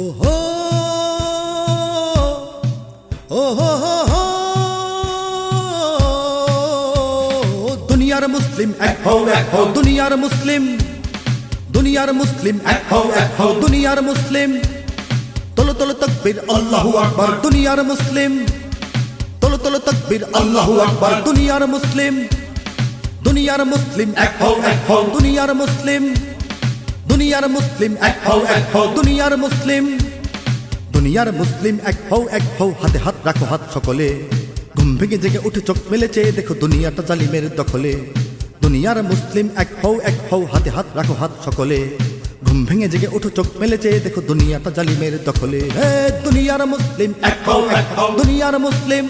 ওহো ওহো। দুনিয়ার মুসলিম এক হও এক হও। দুনিয়ার মুসলিম দুনিয়ার মুসলিম এক হও এক হও। দুনিয়ার মুসলিম, তোলো তোলো তকবীর আল্লাহু আকবার। দুনিয়ার মুসলিম, তোলো তোলো তকবীর আল্লাহু আকবার। দুনিয়ার মুসলিম দুনিয়ার মুসলিম এক হও এক হও। দুনিয়ার মুসলিম দুনিয়ার মুসলিম এক হও এক হও। দুনিয়ার মুসলিম দুনিয়ার মুসলিম এক হও এক হও। হাতে হাত রাখো হাত সকলে। ঘুম ভেঙে জেগে উঠে চোখ মেলেছে। দেখো দুনিয়াটা জালিমের দখলে। দুনিয়ার মুসলিম এক হও এক হও। হাতে হাত রাখো হাত সকলে। ঘুম ভেঙে জেগে উঠো চোখ মেলেছে। দেখো দুনিয়াটা জালিমের দখলে। হে, দুনিয়ার মুসলিম এক হও এক হও। দুনিয়ার মুসলিম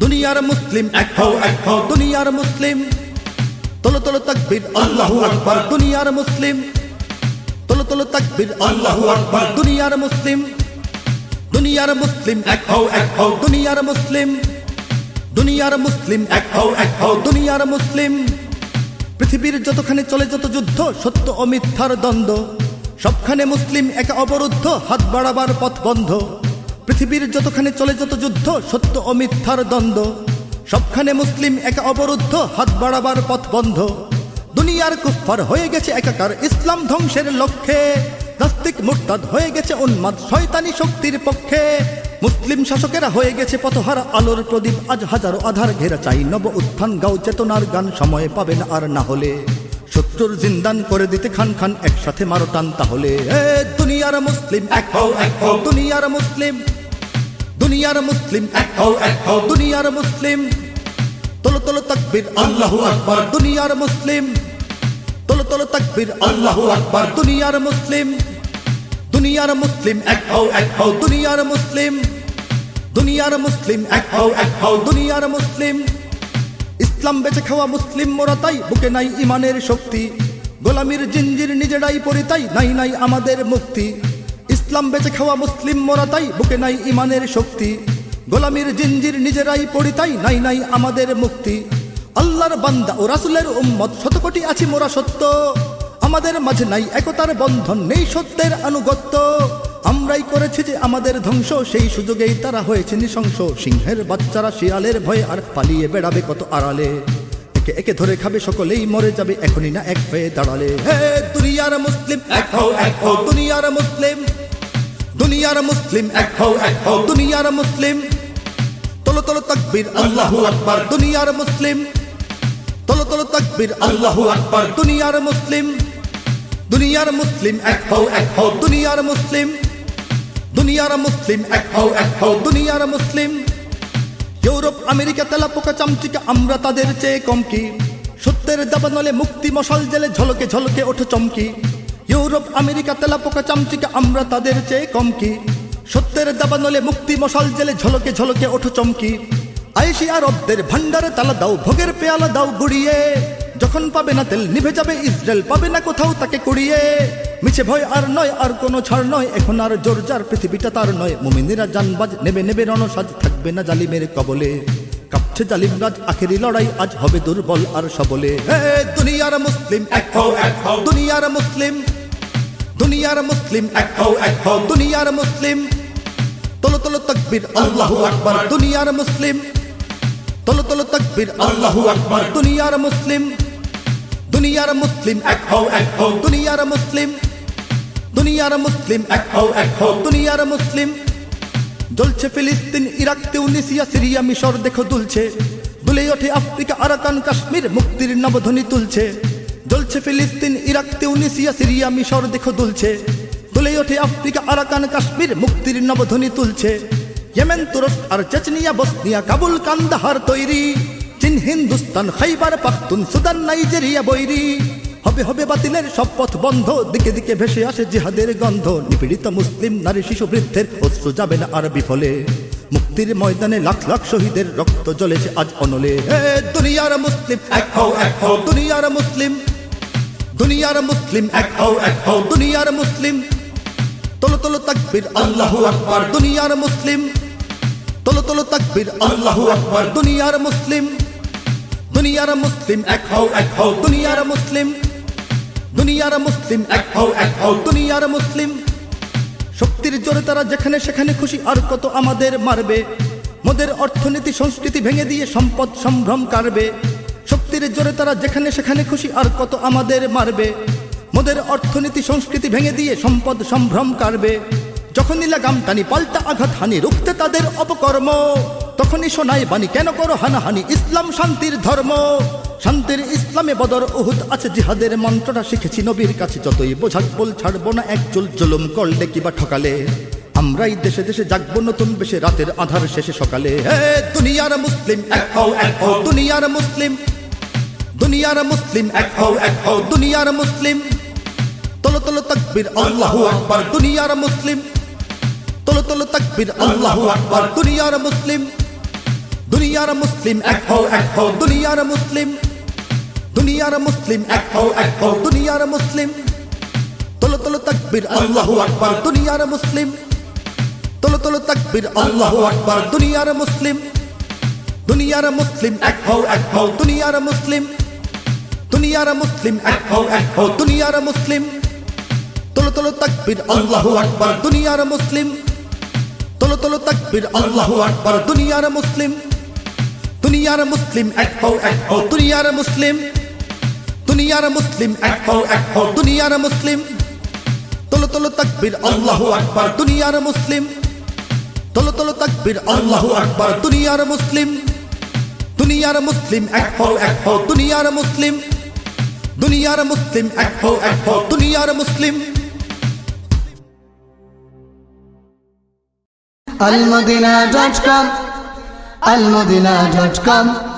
দুনিয়ার মুসলিম এক হও এক হও। দুনিয়ার মুসলিম, তোলো তোলো, তাকবীর। আল্লাহু আকবার। দুনিয়ার মুসলিম তোলো তাকবীর। আল্লাহু আকবার। দুনিয়ার মুসলিম দুনিয়ার মুসলিম এক হও এক হও। দুনিয়ার মুসলিম দুনিয়ার মুসলিম এক হও এক হও। দুনিয়ার মুসলিম, পৃথিবীর যতখানে চলে যত যুদ্ধ, সত্য ও মিথ্যার দ্বন্দ্ব, সবখানে মুসলিম এক অবরুদ্ধ, হাত বাড়াবার পথ বন্ধ। পৃথিবীর যতখানে চলে যত যুদ্ধ, সত্য ও মিথ্যার দ্বন্দ্ব, সবখানে মুসলিম এক অবরুদ্ধ, হাত বাড়াবার পথ বন্ধ। দুনিয়ার কুফার হয়ে গেছে একাকার ইসলাম ধ্বংসের লক্ষ্যে। নাস্তিক মুরতাদ হয়ে গেছে উন্মাদ শয়তানি শক্তির পক্ষে। মুসলিম শাসকেরা হয়ে গেছে পথহারা আলোর প্রদীপ, আজ হাজারো আধার ঘেরা চাই নব উত্থান, গাও চেতনার গান, সময় পাবেন আর না হলে। শত্রুর জিন্দান করে দিতে খান খান, একসাথে মারো টান তাহলে। দুনিয়ার মুসলিম এক হও এক হও। দুনিয়ার মুসলিম দুনিয়ার মুসলিম এক হও এক হও। দুনিয়ার মুসলিম, তোলো তোলো তাকবীর, আল্লাহু আকবার। দুনিয়ার মুসলিম তোলো তাকবীর? আল্লাহু আকবার। দুনিয়ার মুসলিম দুনিয়ার মুসলিম এক হও এক হও। দুনিয়ার মুসলিম দুনিয়ার মুসলিম এক হও এক হও। দুনিয়ার মুসলিম, ইসলাম বেঁচে খাওয়া মুসলিম মোরা তাই। বুকে নাই ইমানের শক্তি, গোলামির জিঞ্জির নিজেরাই পরিতাই নাই নাই আমাদের মুক্তি, ইসলাম বেঁচে খাওয়া মুসলিম মোরা তাই। বুকে নাই ইমানের শক্তি, গোলামির জিঞ্জির নিজেরাই পরিতাই নাই নাই আমাদের মুক্তি আল্লাহর বান্দা ও রাসুলের উম্মত শতকোটি আছি মোরা সত্য। আমাদের মাঝে নাই একতার বন্ধন, নেই সত্যের আনুগত্য। আমরাই করেছি যে আমাদের ধ্বংস, সেই সুযোগেই তারা হয়েছে নৃশংস। সিংহের বাচ্চারা শিয়ালের ভয়ে আর পালিয়ে বেড়াবে কত আড়ালে। একে একে ধরে খাবে সকলেই, মরে যাবে এখনই না এক হয়ে দাঁড়ালে। হে দুনিয়ার মুসলিম, এক হও এক হও। দুনিয়ার মুসলিম দুনিয়ার মুসলিম, এক হও এক হও। দুনিয়ার মুসলিম, তোলো তোলো, তাকবীর, আল্লাহু আকবার। দুনিয়ার মুসলিম তোলো তোলো তাকবীর, আল্লাহু আকবার। দুনিয়ার মুসলিম দুনিয়ার মুসলিম এক হও এক হও। দুনিয়ার মুসলিম দুনিয়ার মুসলিম এক হও এক হও। দুনিয়ার মুসলিম, ইউরোপ, আমেরিকা তেলা পোকা চামচিকা, আমরা তাদের চেয়ে কম কি? সত্যের দাবানলে মুক্তি মশাল জেলে ঝলকে ঝলকে ওঠো চমকি। ইউরোপ, আমেরিকা তেলা পোকা চামচিকা, আমরা তাদের চেয়ে কম কি? সত্যের দাবানলে মুক্তি মশাল জেলে ঝলকে ঝলকে ওঠো চমকি। আয়েশি আরবদের ভান্ডারে তালা দাও, ভোগের পেয়ালা দাও গুড়িয়ে। যখন পাবে না তেল, নিভে যাবে ইসরায়েল, পাবে না কোথাও তাকে কুড়িয়ে। মিছে ভয় আর নয়, আর কোনো ছাড় নয়, এখন আর জোর যার, পৃথিবীটা তার নয়। মুমিনেরা জানবাজ, নেবে নেবে রণসাজ, থাকবে না জালিমের কবলে। কাঁপছে জালিম রাজ, আখেরি লড়াই আজ হবে দুর্বল আর সবলে। দুনিয়ার মুসলিম, এক দুনিয়ার মুসলিম দুনিয়ার মুসলিম, এক দুনিয়ার মুসলিম, তোলো তোলো তকবীর, আল্লাহু আকবার। দুনিয়ার মুসলিম তোলো তোলো তকবীর, আল্লাহু আকবার। দুনিয়ার মুসলিম দুনিয়ার মুসলিম এক হও এক হও। দুনিয়ার মুসলিম দুনিয়ার মুসলিম এক হও এক হও। দুনিয়ার মুসলিম, জ্বলছে ফিলিস্তিন, ইরাক, তিউনিসিয়া, সিরিয়া, মিশর, দেখো দুলছে। দুলে ওঠে আফ্রিকা, আরাকান, কাশ্মীর, মুক্তির নবধ্বনি তুলছে। জ্বলছে ফিলিস্তিন, ইরাক, তিউনিসিয়া, সিরিয়া, মিশর, দেখো দুলছে। দুলে ওঠে আফ্রিকা, আরাকান, কাশ্মীর, মুক্তির নবধ্বনি তুলছে। ইয়েমেন, তুরস্ক আর চেচনিয়া, বসনিয়া, কাবুল, কান্দাহার তৈরি। চীন, হিন্দুস্তান, খাইবার পাখতুন, সুদান, নাইজেরিয়া বৈরি। হবে হবে বাতিলের সব পথ বন্ধ, দিকে দিকে ভেসে আসে জিহাদের গন্ধ। নিপীড়িত মুসলিম নারী শিশু বৃদ্ধের অস্ত্র যাবে না আর বিফলে মুক্তির ময়দানে লাখ লাখ শহীদের রক্ত জ্বলেছে আজ অনলে। দুনিয়ার মুসলিম, এক হও এক হও, দুনিয়ার মুসলিম। দুনিয়ার মুসলিম, এক হও এক হও, দুনিয়ার মুসলিম। তোলো তোলো, তাকবীর, আল্লাহু আকবার, দুনিয়ার মুসলিম। তোলো তোলো তাকবীর, আল্লাহু আকবার। দুনিয়ার মুসলিম দুনিয়ার মুসলিম এক হও এক হও। দুনিয়ার মুসলিম দুনিয়ার মুসলিম এক হও এক হও। দুনিয়ার মুসলিম, শক্তির জোরে তারা যেখানে সেখানে খুশি, আর কত আমাদের মারবে। মোদের অর্থনীতি, সংস্কৃতি ভেঙে দিয়ে সম্পদ সম্ভ্রম কারবে শক্তির জোরে তারা যেখানে সেখানে খুশি, আর কত আমাদের মারবে। মোদের অর্থনীতি, সংস্কৃতি ভেঙে দিয়ে সম্পদ সম্ভ্রম কারবে যখনই লাগাম টানি পাল্টা আঘাত, হানি রুখতে তাদের অপকর্ম। তখনই শোনায় বাণী, কেন করো হানাহানি? ইসলাম শান্তির ধর্ম। শান্তির ইসলামে বদর উহুদ আছে জিহাদের মন্ত্রটা শিখেছি নবীর কাছে, যতই বোঝাক বল ছাড়বো না, এক চুল জুলুম করলে কিবা ঠকালে? আমরাই দেশে দেশে জাগবো নতুন বেশে, রাতের আধার শেষে সকালে। দুনিয়ার মুসলিম দুনিয়ার মুসলিম। দুনিয়ার মুসলিম দুনিয়ার মুসলিম। তোলো তোলো তকবীর, আল্লাহু আকবার, দুনিয়ার মুসলিম। তোলো তোলো তকবীর, আল্লাহু আকবার। দুনিয়ার মুসলিম দুনিয়ার মুসলিম এক হও এক হও। দুনিয়ার মুসলিম দুনিয়ার মুসলিম এক হও এক হও। দুনিয়ার মুসলিম, তোলো তোলো তকবীর, আল্লাহু আকবার। দুনিয়ার মুসলিম, তোলো তোলো তকবীর, আল্লাহু আকবার। দুনিয়ার মুসলিম দুনিয়ার মুসলিম এক হও এক হও। দুনিয়ার মুসলিম দুনিয়ার মুসলিম এক হও এক হও। দুনিয়ার মুসলিম, তোলো তোলো তকবীর, আল্লাহু আকবার। দুনিয়ার মুসলিম তোলো তোলো তকবীর, আল্লাহু আকবার। দুনিয়ার মুসলিম দুনিয়ার মুসলিম এক হও এক হও। দুনিয়ার মুসলিম দুনিয়ার মুসলিম এক হও এক হও। দুনিয়ার মুসলিম, তোলো তোলো তকবীর, আল্লাহু আকবার। দুনিয়ার মুসলিম, তোলো তোলো তকবীর, আল্লাহু আকবার। দুনিয়ার মুসলিম দুনিয়ার মুসলিম এক হও এক হও। দুনিয়ার মুসলিম দুনিয়ার মুসলিম এক হও এক হও। দুনিয়ার মুসলিম almudina.com almudina.com